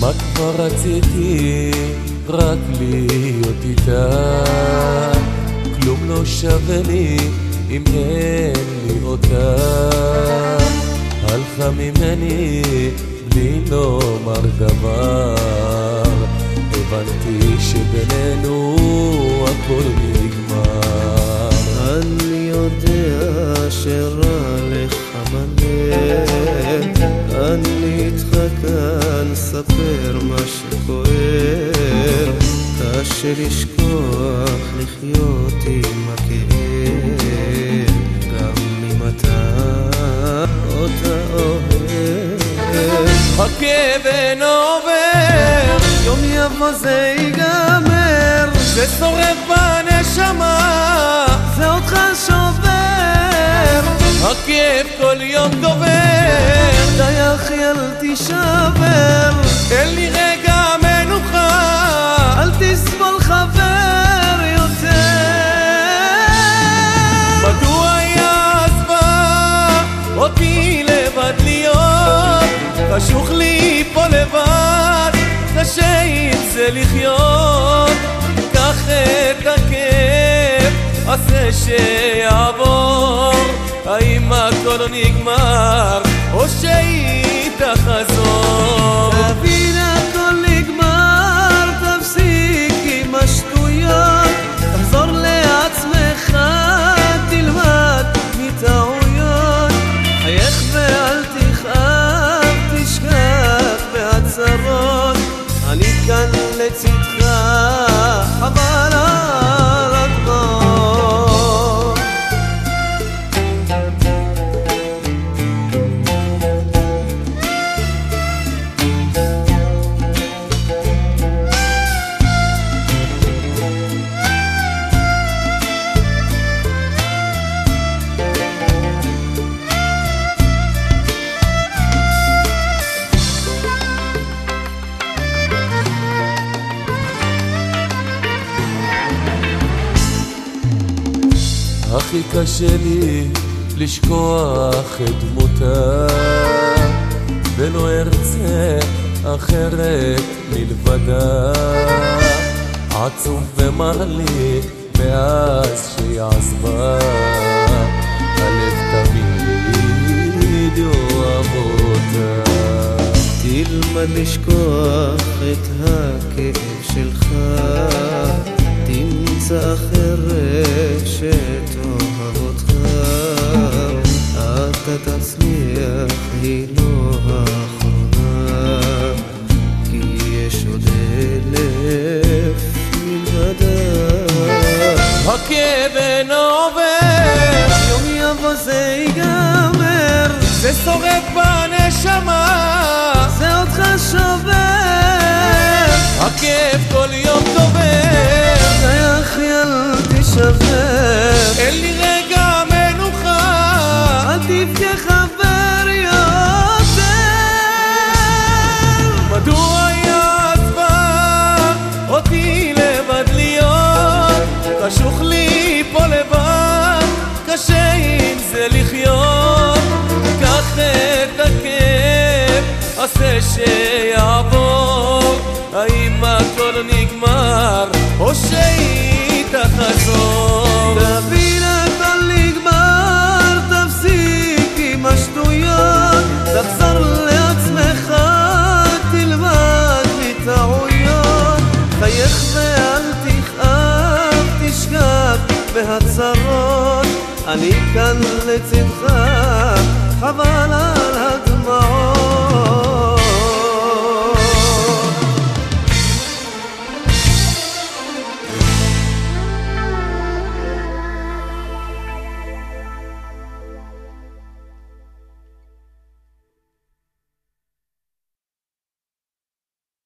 כמה רציתי? רק להיות איתה. כלום לא שווה לי אם אין לי אותה. הלכה ממני בלי לומר דבר. הבנתי שבינינו הכל נגמר. אני יודע שרע לך מלא ספר מה שכואב. קשה לשכוח לחיות עם הכאב גם אם אתה אותה אוהב. הכאב אינו עובר יום יבוא זה ייגמר זה שורף בנשמה זה אותך שובר. הכאב כל יום גובר די אחי אל תישבר אין לי רגע מנוחה אל תסבול חבר יותר. מדוע היא עזבה אותי לבד להיות? חשוך לי פה לבד קשה עם זה לחיות. קח את הכאב עשה שיעבור. האם הכל נגמר או שהיא תחזור כאן הכי קשה לי לשכוח את דמותה ולא ארצה אחרת מלבדה. עצוב ומר לי מאז שהיא עזבה הלב תמיד יאהב אותה תלמד לשכוח את הכאב שלך תמצא אחרת שתאהב אותך אתה תצליח, היא לא האחרונה. כי יש עוד אלף מלבדה הכאב אינו עובר. יום יבוא זה ייגמר זה שורף אין לי רגע מנוחה. אל תבכה חבר יותר מדוע היא אותי לבד להיות? חשוך לי פה לבד קשה עם זה לחיות. קח את הכאב עשה שיעבור. האם הכל נגמר או שהיא אני כאן לצדך